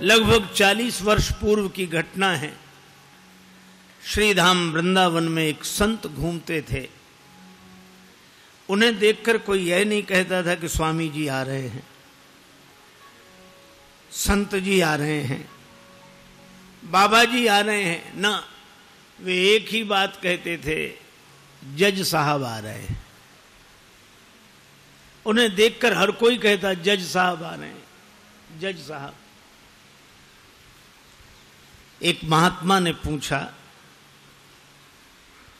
लगभग चालीस वर्ष पूर्व की घटना है। श्रीधाम वृंदावन में एक संत घूमते थे। उन्हें देखकर कोई यह नहीं कहता था कि स्वामी जी आ रहे हैं। संत जी आ रहे हैं। बाबा जी आ रहे हैं। ना, वे एक ही बात कहते थे, जज साहब आ रहे हैं। उन्हें देखकर हर कोई कहता, जज साहब आ रहे हैं, जज साहब। एक महात्मा ने पूछा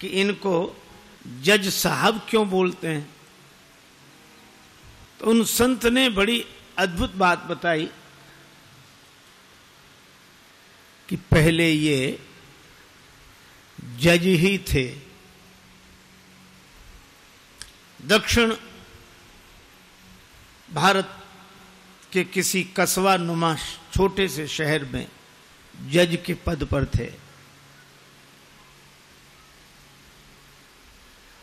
कि इनको जज साहब क्यों बोलते हैं? तो उन संत ने बड़ी अद्भुत बात बताई कि पहले ये जज ही थे। दक्षिण भारत के किसी कस्बा नुमा छोटे से शहर में जज के पद पर थे।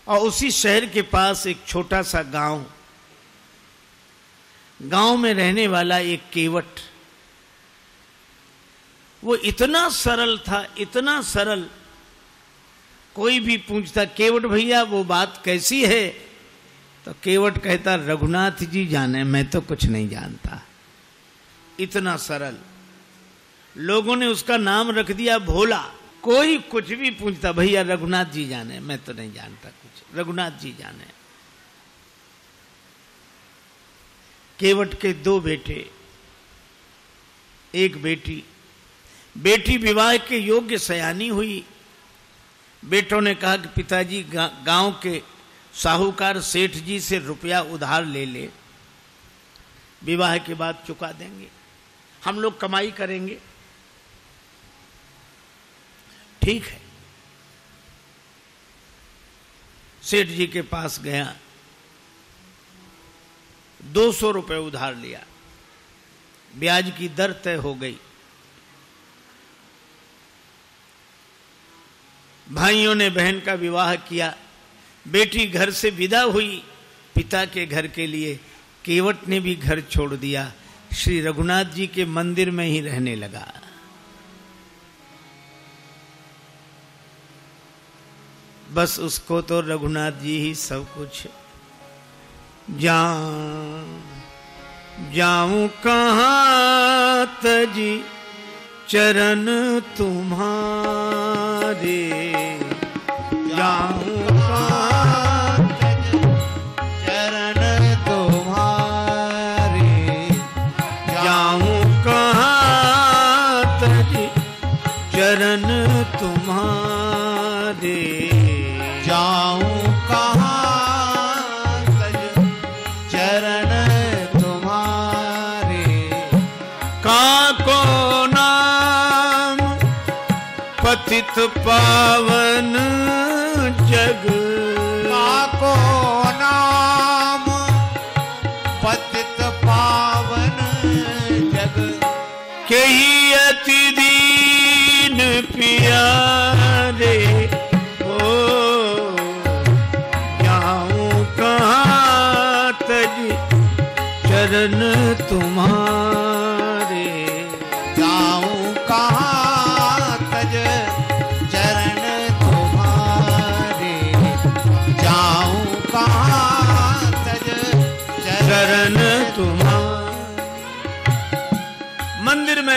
और उसी शहर के पास एक छोटा सा गाँव गाँव में रहने वाला एक केवट। वो इतना सरल था, इतना सरल, कोई भी पूछता, केवट भैया, वो बात कैसी है? तो केवट कहता, रघुनाथ जी जाने, मैं तो कुछ नहीं जानता। इतना सरल। लोगों ने उसका नाम रख दिया, भोला। कोई कुछ भी पूछता, भैया, रघुनाथ जी जाने मैं तो नहीं जानता कुछ। रघुनाथ जी जाने केवट के दो बेटे, एक बेटी। बेटी विवाह के योग्य सयानी हुई। बेटों ने कहा कि पिताजी गाँव के साहूकार सेठ जी से रुपया उधार ले ले। विवाह के बाद चुका देंगे। हम लोग कमाई करेंगे। ठीक है। सेठ जी के पास गया, दो सौ रुपये उधार लिया। ब्याज की दर तय हो गई। भाइयों ने बहन का विवाह किया। बेटी घर से विदा हुई। पिता के घर के लिए केवट ने भी घर छोड़ दिया। श्री रघुनाथ जी के मंदिर में ही रहने लगा। बस उसको तो रघुनाथ जी ही सब कुछ। जा जाऊँ कहाँ तजी चरण तुम्हारे पावन जग। काको नाम पतित पावन जग। के ही अति दीन प्यारे ओ जाऊँ कहाँ तज चरण तुम्हारे?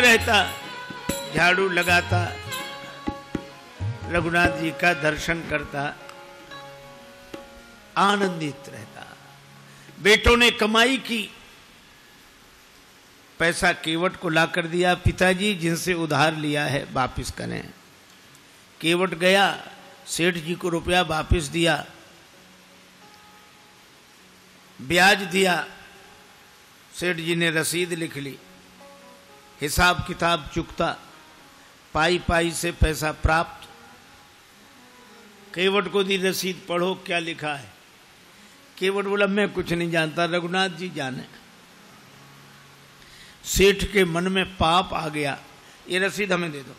रहता, झाड़ू लगाता, रघुनाथ जी का दर्शन करता, आनंदित रहता। बेटों ने कमाई की, पैसा केवट को लाकर दिया, पिताजी जिनसे उधार लिया है वापिस करें। केवट गया, सेठ जी को रुपया वापस दिया, ब्याज दिया, सेठ जी ने रसीद लिख ली। हिसाब किताब चुकता, पाई पाई से पैसा प्राप्त। केवट को दी रसीद पढ़ो, क्या लिखा है? केवट बोला, मैं कुछ नहीं जानता, रघुनाथ जी जाने। सेठ के मन में पाप आ गया, ये रसीद हमें दे दो,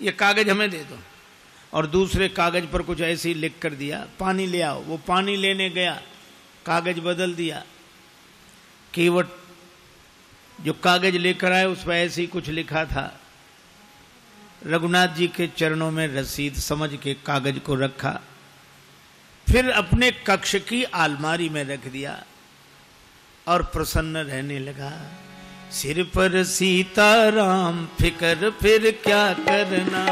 ये कागज़ हमें दे दो। और दूसरे कागज़ पर कुछ ऐसे ही लिख कर दिया, पानी ले आओ। वो पानी लेने गया, कागज़ बदल दिया। केवट जो कागज़ लेकर आए उस पर ऐसे ही कुछ लिखा था। रघुनाथ जी के चरणों में रसीद समझ के कागज़ को रखा, फिर अपने कक्ष की आलमारी में रख दिया और प्रसन्न रहने लगा। सिर पर सीताराम, फिकर फिर क्या करना?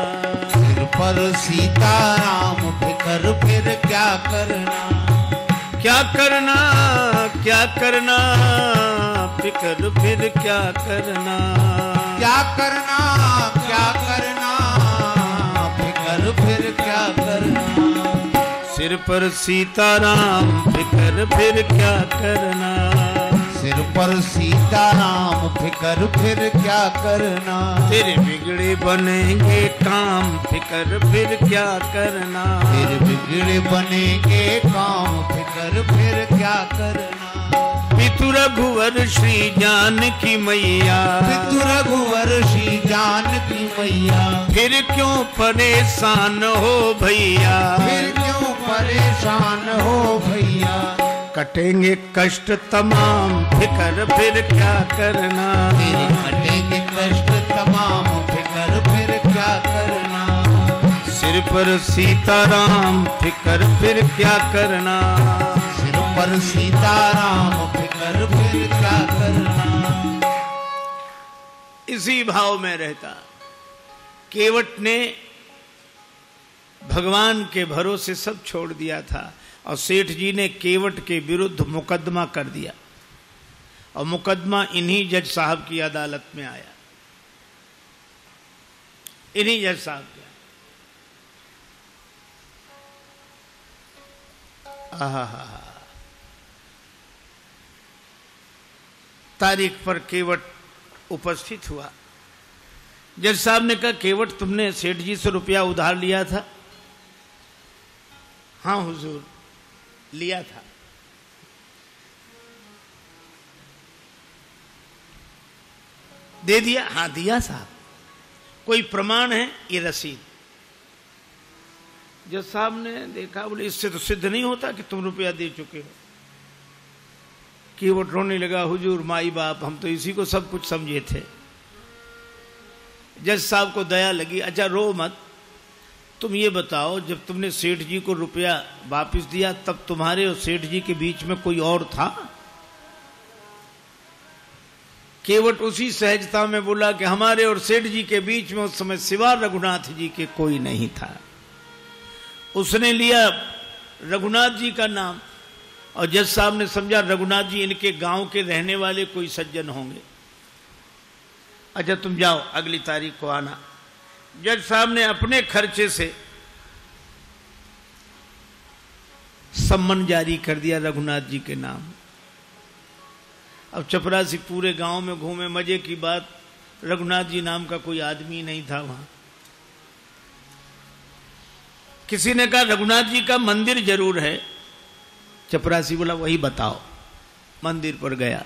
सिर पर सीताराम, फिकर फिर क्या करना? क्या करना क्या करना फिकर फिर क्या करना? क्या करना क्या करना फिकर फिर क्या करना? सिर पर सीताराम फिकर फिर क्या करना? सिर पर सीता राम फिकर फिर क्या करना? तेरे बिगड़े बनेंगे काम फिकर फिर क्या करना? फिर बिगड़े बनेंगे काम फिकर फिर क्या करना? पितु रघुवर श्री जान की मैया। पितु रघुवर श्री जान की मैया। फिर क्यों परेशान हो भैया? फिर क्यों परेशान हो भैया? कटेंगे कष्ट तमाम फिकर फिर क्या करना? तेरे कटेंगे कष्ट तमाम फिकर फिर क्या करना? सिर पर सीताराम फिकर फिर क्या करना? सिर पर सीताराम फिकर फिर क्या करना? इसी भाव में रहता। केवट ने भगवान के भरोसे सब छोड़ दिया था और सेठ जी ने केवट के विरुद्ध मुकदमा कर दिया और मुकदमा इन्हीं जज साहब की अदालत में आया। इन्हीं जज साहब के। तारीख पर केवट उपस्थित हुआ। जज साहब ने कहा, केवट, तुमने सेठ जी से रुपया उधार लिया था? हाँ हुजूर। लिया था। दे दिया? हाँ दिया साहब। कोई प्रमाण है? ये रसीद। जज साहब ने देखा, बोले, इससे तो सिद्ध नहीं होता कि तुम रुपया दे चुके हो। कि वो रोने लगा, हुजूर, माई बाप, हम तो इसी को सब कुछ समझे थे। जज साहब को दया लगी अच्छा रो मत। तुम ये बताओ, जब तुमने सेठ जी को रुपया वापस दिया, तब तुम्हारे और सेठ जी के बीच में कोई और था? केवट उसी सहजता में बोला कि हमारे और सेठ जी के बीच में उस समय सिवा रघुनाथ जी के कोई नहीं था। उसने लिया रघुनाथ जी का नाम, और जज साहब ने समझा रघुनाथ जी इनके गाँव के रहने वाले कोई सज्जन होंगे। अच्छा तुम जाओ, अगली तारीख को आना। जज साहब ने अपने खर्चे से सम्मन जारी कर दिया रघुनाथ जी के नाम। अब चपरासी पूरे गाँव में घूमे मज़े की बात, रघुनाथ जी नाम का कोई आदमी नहीं था वहाँ। किसी ने कहा, रघुनाथ जी का मंदिर ज़रूर है। चपरासी बोला, वही बताओ। मंदिर पर गया।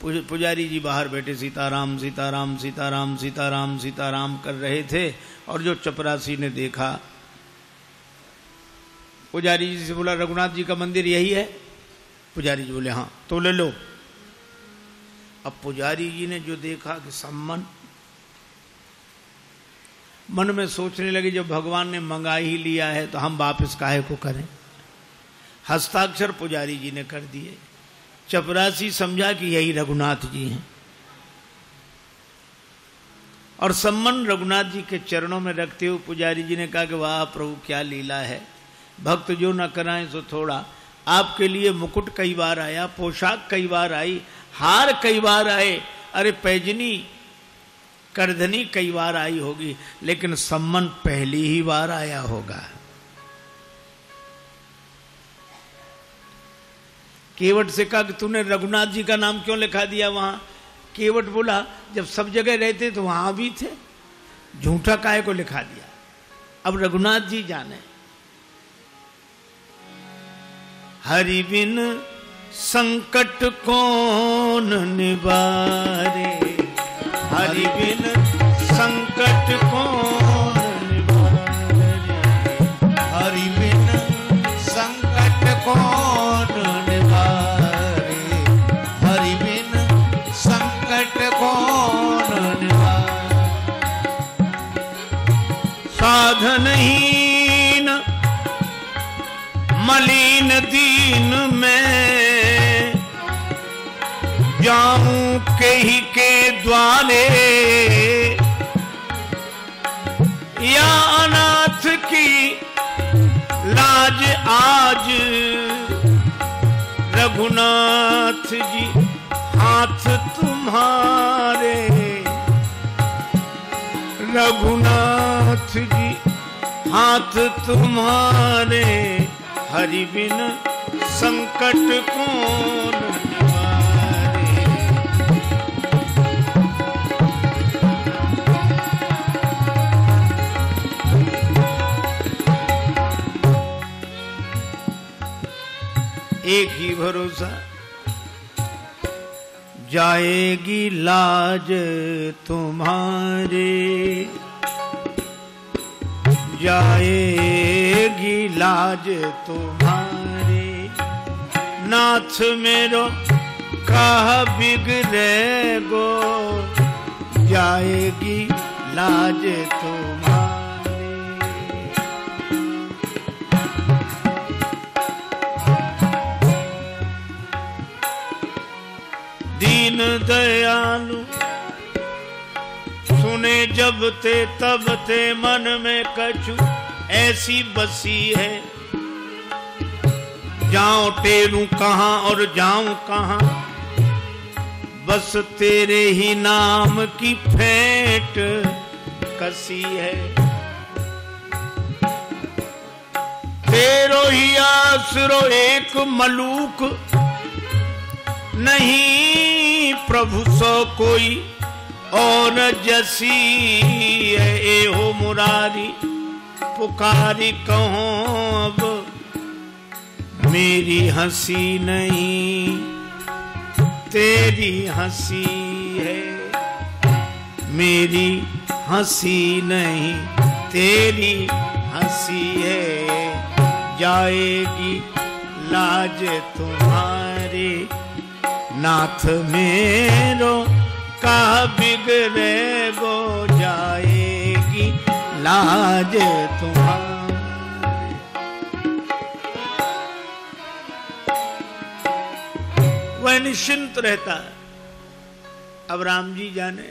पुजारी जी बाहर बैठे, सीताराम सीताराम सीताराम सीताराम सीताराम कर रहे थे और जो चपरासी ने देखा। पुजारी जी से बोला, रघुनाथ जी का मंदिर यही है? पुजारी जी बोले हाँ तो ले लो। अब पुजारी जी ने जो देखा कि सम्मान, मन में सोचने लगे, जब भगवान ने मंगा ही लिया है तो हम वापस काहे को करें? हस्ताक्षर पुजारी जी ने कर दिए। चपरासी समझा कि यही रघुनाथ जी हैं। और सम्मन रघुनाथ जी के चरणों में रखते हुए पुजारी जी ने कहा कि वाह प्रभु, क्या लीला है। भक्त जो न कराए सो थोड़ा। आपके लिए मुकुट कई बार आया, पोशाक कई बार आई, हार कई बार आए। अरे पैजनी, करधनी कई बार आई होगी, लेकिन सम्मन पहली ही बार आया होगा। केवट से कहा कि तूने रघुनाथ जी का नाम क्यों लिखा दिया वहाँ? केवट बोला, जब सब जगह रहते तो वहाँ भी थे। झूठा काय को लिखा दिया? अब रघुनाथ जी जाने। हरि बिन संकट कौन निवारे? हरि बिन जाऊँ के के द्वारे या अनाथ की लाज आज रघुनाथ जी, हाथ तुम्हारे। रघुनाथ जी, हाथ तुम्हारे। हरि बिन संकट कौन एक ही भरोसा। जाएगी लाज तुम्हारे। जाएगी लाज तुम्हारे। नाथ मेरो कह बिगड़े गो। जाएगी लाज तुम्हारी। दीन दयालु। सुने जब ते, तब ते मन में कछु ऐसी बसी है। जाऊँ टेरू कहाँ और जाऊँ कहाँ। बस तेरे ही नाम की फेंट कसी है। तेरो ही आसरो एक मलूक नहीं प्रभु सो कोई और जसी है, ए हो मुरारी, पुकारी कहो अब, मेरी हँसी नहीं, तेरी हँसी है, मेरी हँसी नहीं, तेरी हँसी है, जाएगी लाज तुम्हारी। नाथ मेरो का बिगड़े गो जाएगी लाज तुम्हारी। वह निश्चिंत रहता है। अब राम जी जाने,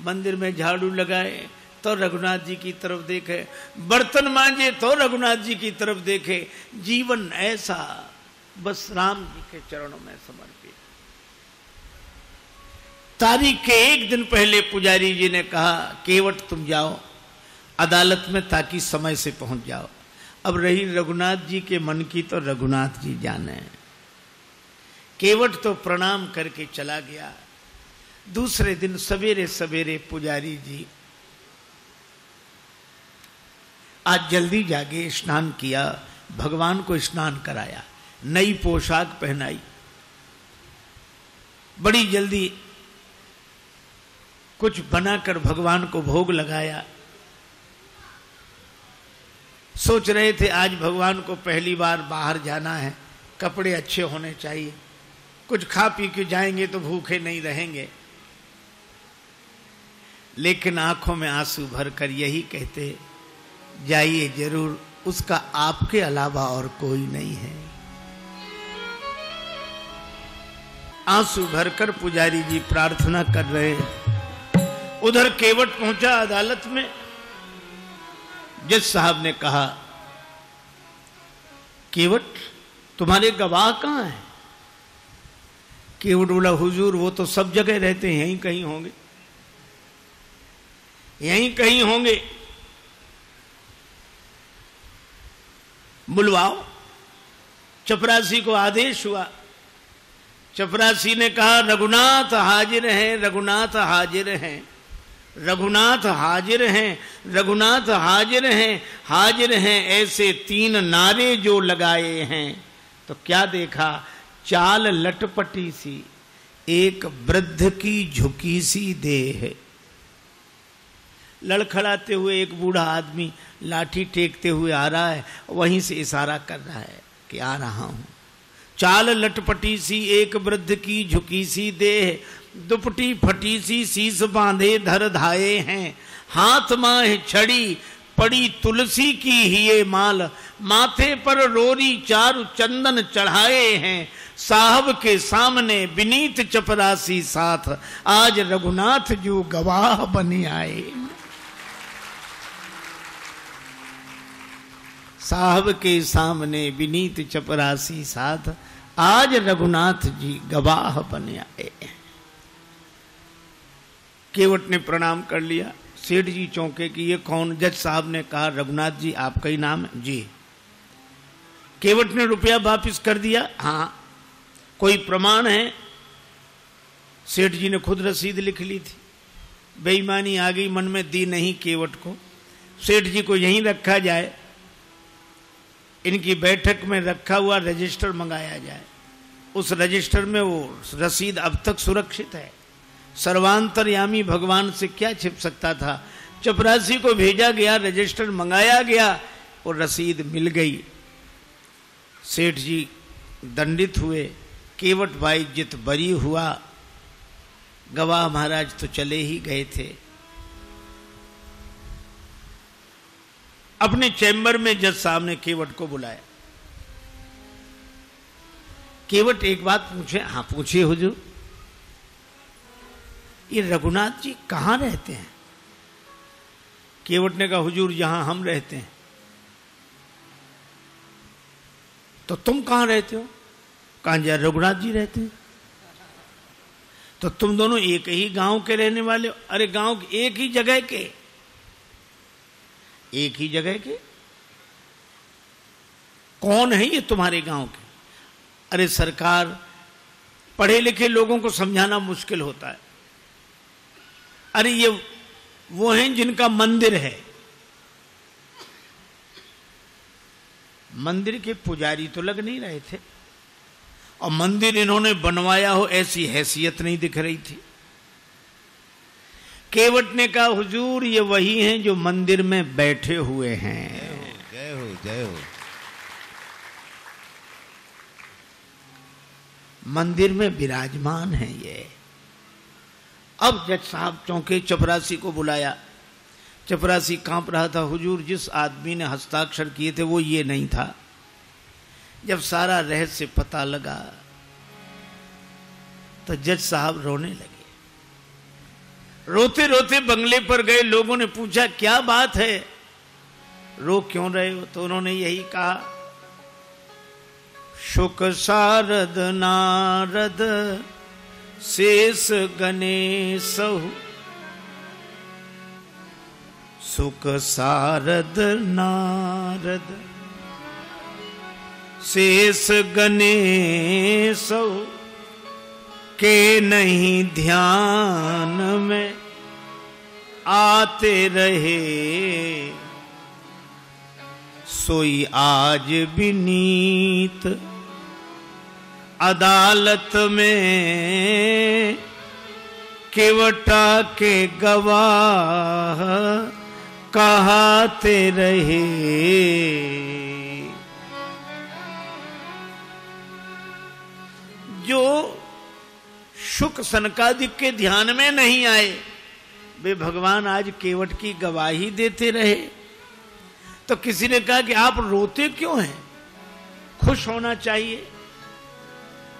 मंदिर में झाड़ू लगाए तो रघुनाथ जी की तरफ़ देखे। बर्तन मांजे तो रघुनाथ जी की तरफ़ देखे। जीवन ऐसा, बस राम जी के चरणों में समर्पित। तारीख के एक दिन पहले पुजारी जी ने कहा, केवट, तुम जाओ। अदालत में ताकि समय से पहुँच जाओ। अब रही रघुनाथ जी के मन की तो रघुनाथ जी जाने। केवट तो प्रणाम करके चला गया। दूसरे दिन सवेरे सवेरे पुजारी जी आज जल्दी जागे, स्नान किया, भगवान को स्नान कराया, नई पोशाक पहनाई। बड़ी जल्दी कुछ बनाकर भगवान को भोग लगाया। सोच रहे थे, आज भगवान को पहली बार बाहर जाना है, कपड़े अच्छे होने चाहिए। कुछ खा पी के जाएँगे तो भूखे नहीं रहेंगे। लेकिन आँखों में आँसू भरकर यही कहते, जाइए ज़रूर, उसका आपके अलावा और कोई नहीं है। आँसू भरकर पुजारी जी प्रार्थना कर रहे हैं। उधर केवट पहुँचा अदालत में। जज साहब ने कहा, केवट, तुम्हारे गवाह कहाँ हैं? केवट बोला, हुजूर, वो तो सब जगह रहते हैं, यहीं कहीं होंगे। यहीं कहीं होंगे। बुलवाओ। चपरासी को आदेश हुआ। चपरासी ने कहा, रघुनाथ हाजिर हैं, रघुनाथ हाजिर हैं। रघुनाथ हाजिर हैं, रघुनाथ हाजिर हैं हाजिर हैं ऐसे तीन नारे जो लगाए हैं। तो क्या देखा? चाल लटपटी सी, एक वृद्ध की झुकी सी देह। लड़खड़ाते हुए एक बूढ़ा आदमी लाठी टेकते हुए आ रहा है, वहीं से इशारा कर रहा है कि आ रहा हूँ। चाल लटपटी सी, एक वृद्ध की झुकी सी देह दुपटी फटी सी शीस बांधे धर धाये हैं। हाथ माह छड़ी पड़ी तुलसी की ही ये माल। माथे पर रोरी चारु चंदन चढ़ाए हैं। साहब के सामने विनीत चपरासी साथ। आज रघुनाथ जो गवाह बनी आए। साहब के सामने विनीत चपरासी साथ। आज रघुनाथ जी गवाह बने आए। केवट ने प्रणाम कर लिया। सेठ जी चौंके कि ये कौन? जज साहब ने कहा, रघुनाथ जी, आपका ही नाम है? जी। केवट ने रुपया वापिस कर दिया। हाँ कोई प्रमाण है? सेठ जी ने खुद रसीद लिख ली थी। बेईमानी आ गई, मन में दी नहीं केवट को। सेठ जी को यहीं रखा जाए। इनकी बैठक में रखा हुआ रजिस्टर मंगाया जाए। उस रजिस्टर में वो रसीद अब तक सुरक्षित है। सर्वांतरयामी भगवान से क्या छिप सकता था? चपरासी को भेजा गया, रजिस्टर मंगाया गया और रसीद मिल गई। सेठ जी दंडित हुए, केवट भाई जित बरी हुआ, गवाह महाराज तो चले ही गए थे। अपने चैम्बर में जज साहब ने केवट को बुलाया। केवट एक बात पूछे हाँ पूछिए हुजूर। ये रघुनाथ जी कहाँ रहते हैं? केवट ने कहा हुजूर जहाँ हम रहते हैं। तो तुम कहाँ रहते हो? कहा जा रघुनाथ जी रहते हैं? तो तुम दोनों एक ही गाँव के रहने वाले हो? अरे गाँव एक ही जगह के? एक ही जगह के? कौन है ये तुम्हारे गाँव के? अरे सरकार, पढ़े लिखे लोगों को समझाना मुश्किल होता है। अरे ये वो हैं जिनका मंदिर है। मंदिर के पुजारी तो लग नहीं रहे थे। और मंदिर इन्होंने बनवाया हो ऐसी हैसियत नहीं दिख रही थी। केवट ने कहा हुजूर ये वही हैं जो मंदिर में बैठे हुए हैं। जय हो जय हो मंदिर में विराजमान है ये। अब जज साहब चौंके चपरासी को बुलाया। चपरासी काँप रहा था, हुजूर, जिस आदमी ने हस्ताक्षर किए थे, वो ये नहीं था। जब सारा रहस्य पता लगा तो जज साहब रोने लगे। रोते रोते बंगले पर गए, लोगों ने पूछा, क्या बात है? रो क्यों रहे हो? तो उन्होंने यही कहा, शुक सारद नारद शेष गणेश। सुख सारद नारद। शेष गणेश, के नहीं ध्यान में आते रहे। सोई आज विनीत अदालत में केवटा के गवाह कहते रहे। जो शुक सनकादिक के ध्यान में नहीं आए, वे भगवान आज केवट की गवाही देते रहे। तो किसी ने कहा कि आप रोते क्यों हैं? खुश होना चाहिए।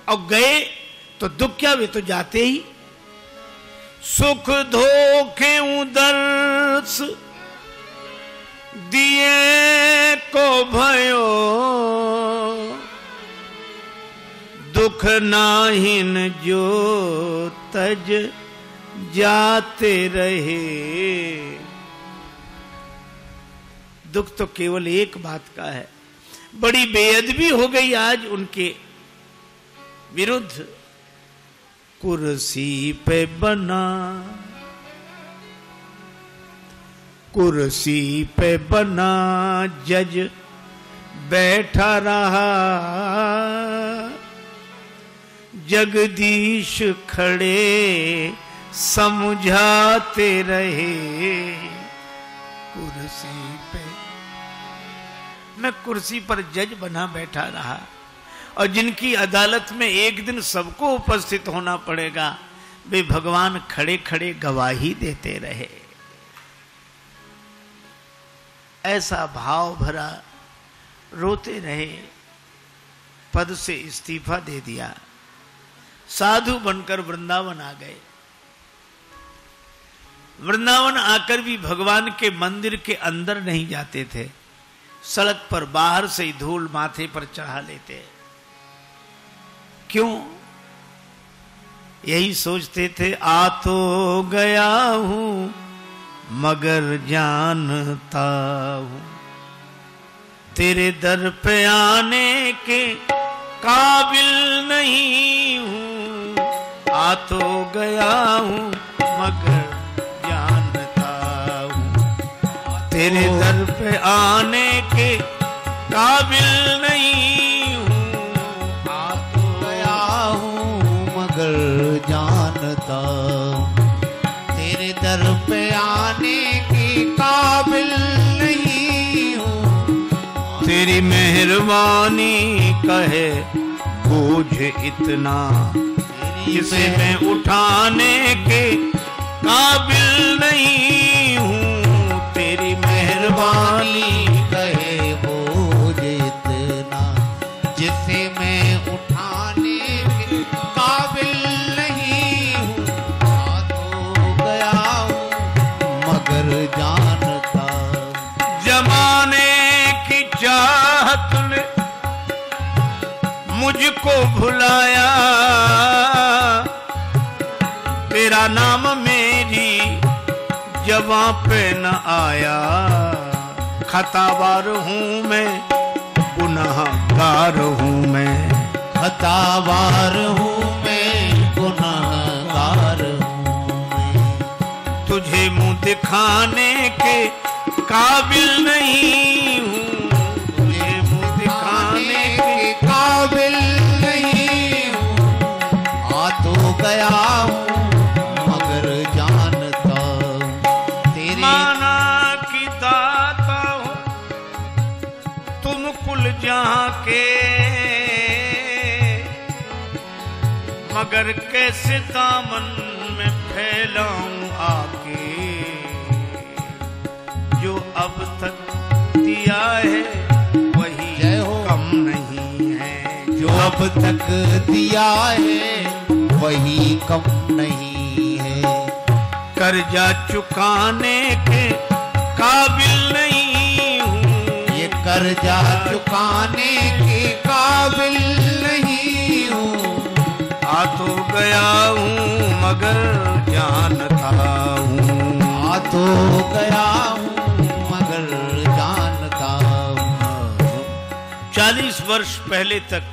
और गए तो दुख क्या वे तो जाते ही सुख धोखे दर्श दिए को भयो। दुख नाहिन जो तज जाते रहे। दुख तो केवल एक बात का है। बड़ी बेअदबी हो गई आज उनके विरुद्ध। कुर्सी पे बना। कुर्सी पे बना, जज बैठा रहा। जगदीश खड़े समझाते रहे। कुर्सी पे मैं कुर्सी पर जज बना बैठा रहा। और जिनकी अदालत में एक दिन सबको उपस्थित होना पड़ेगा, वे भगवान खड़े खड़े गवाही देते रहे। ऐसा भाव भरा रोते रहे, पद से इस्तीफा दे दिया। साधु बनकर वृंदावन आ गए। वृंदावन आकर भी भगवान के मंदिर के अंदर नहीं जाते थे। सड़क पर बाहर से ही धूल माथे पर चढ़ा लेते। क्यों? यही सोचते थे, आ तो गया हूँ, मगर जानता हूँ। तेरे दर पे आने के काबिल नहीं हूँ। आ तो गया हूँ, मगर जानता हूँ। तेरे दर पे आने के काबिल नहीं मेहरबानी कहे बोझ इतना इसे मैं उठाने के काबिल नहीं हूँ? तेरी मेहरबानी मुझको भुलाया। तेरा नाम मेरी जवा पे न आया। खतावार हूँ मैं गुनाहगार हूँ मैं। खतावार हूँ मैं गुनाहगार हूँ तुझे मुँह दिखाने के काबिल नहीं मगर कैसे दामन में फैलाऊं आके? जो अब तक दिया है वही जय हो। कम नहीं है। जो अब तक दिया है वही कम नहीं है। कर्जा चुकाने के काबिल नहीं हूँ। ये कर्जा चुकाने के काबिल तो गया हूँ मगर जानता हूँ आ तो गया हूँ मगर जानता हूँ चालीस वर्ष पहले तक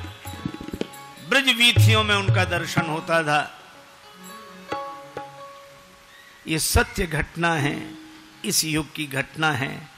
ब्रज वीथियों में उनका दर्शन होता था। ये सत्य घटना है इस युग की घटना है।